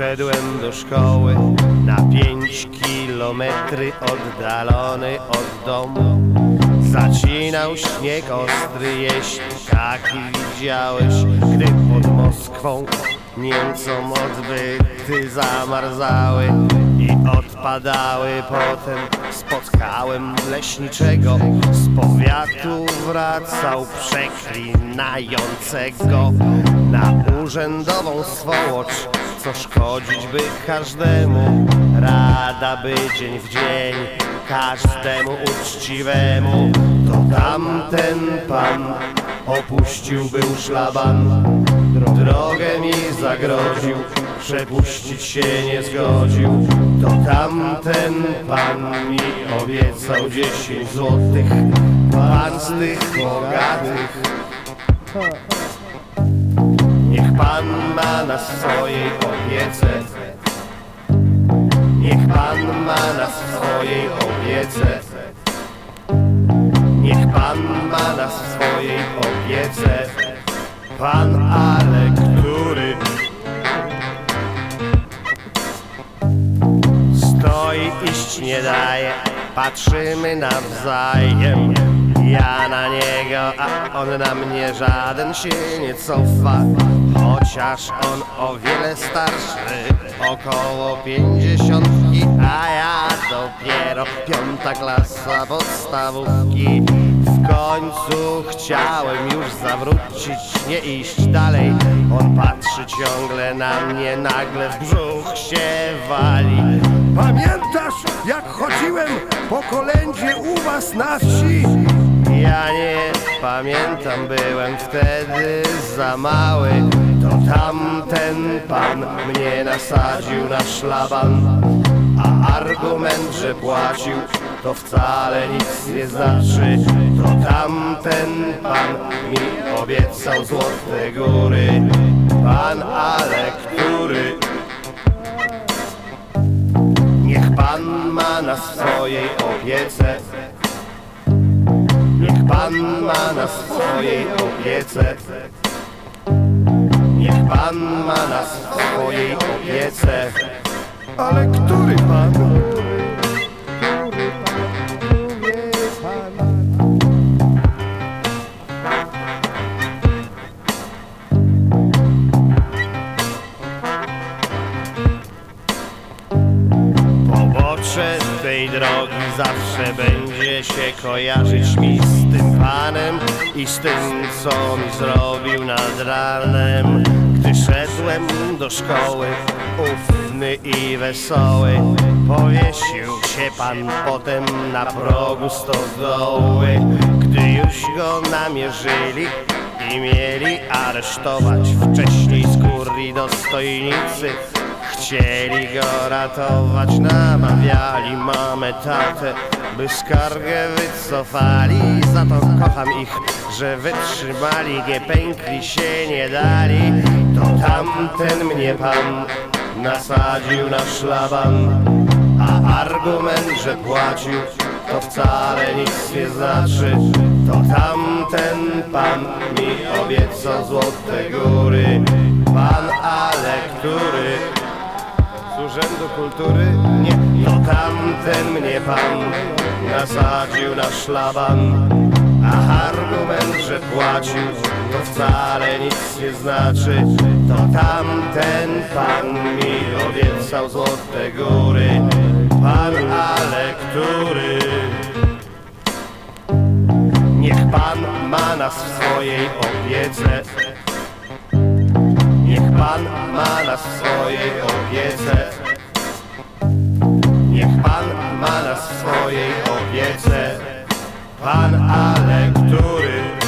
Szedłem do szkoły na pięć kilometry oddalony od domu. Zacinał śnieg ostry, jeśli taki widziałeś Gdy pod Moskwą Niemcom odbyty zamarzały i odpadały. Potem spotkałem leśniczego Z powiatu wracał przeklinającego Na urzędową swołocz Co szkodzić by każdemu. Rada by dzień w dzień Każdemu uczciwemu. To tamten pan Opuścił był szlaban. Drogę mi zagrodził Przepuścić się nie zgodził. To tamten pan mi obiecał dziesięć złotych. Pan z tych bogatych Niech pan ma na swojej opiece. Niech pan ma na swojej opiece. Niech pan ma na swojej opiece. Pan, ale który? Stoi, iść nie daje. Patrzymy nawzajem. Ja na niego, a on na mnie Żaden się nie cofa Chociaż on o wiele starszy. Około pięćdziesiątki A ja dopiero piąta klasa podstawówki. W końcu chciałem już zawrócić Nie iść dalej. On patrzy ciągle na mnie Nagle w brzuch się wali. Pamiętasz, jak chodziłem po kolędzie u was na wsi? Ja nie pamiętam, byłem wtedy za mały To tamten pan mnie nasadził na szlaban A argument, że płacił, to wcale nic nie znaczy. To tamten pan mi obiecał złote góry. Pan, ale który Niech pan ma na swojej opiece. Niech pan ma na swojej opiece pan ma na swojej opiece Ale który pan? Pobocze tej drogi zawsze będzie się kojarzyć mi z tym panem i z tym, co mi zrobił nad ranem. Gdy szedłem do szkoły, ufny i wesoły, powiesił się pan potem na progu stodoły. Gdy już go namierzyli i mieli aresztować, wcześniej skórli dostojnicy. Chcieli go ratować, namawiali mamę, tatę, by skargę wycofali. Za to kocham ich, że wytrzymali, nie pękli się, nie dali. Tamten mnie pan nasadził na szlaban, a argument, że płacił, to wcale nic nie znaczy. To tamten pan mi obiecał złote góry, pan ale który? z Urzędu Kultury? Nie, to tamten mnie pan nasadził na szlaban. A argument, że płacił, to wcale nic nie znaczy. To tamten pan mi obiecał złote góry. Pan, ale który? Niech pan ma nas w swojej opiece. Niech Pan ma nas w swojej opiece. Niech Pan ma nas w swojej opiece. Pan Ale, który?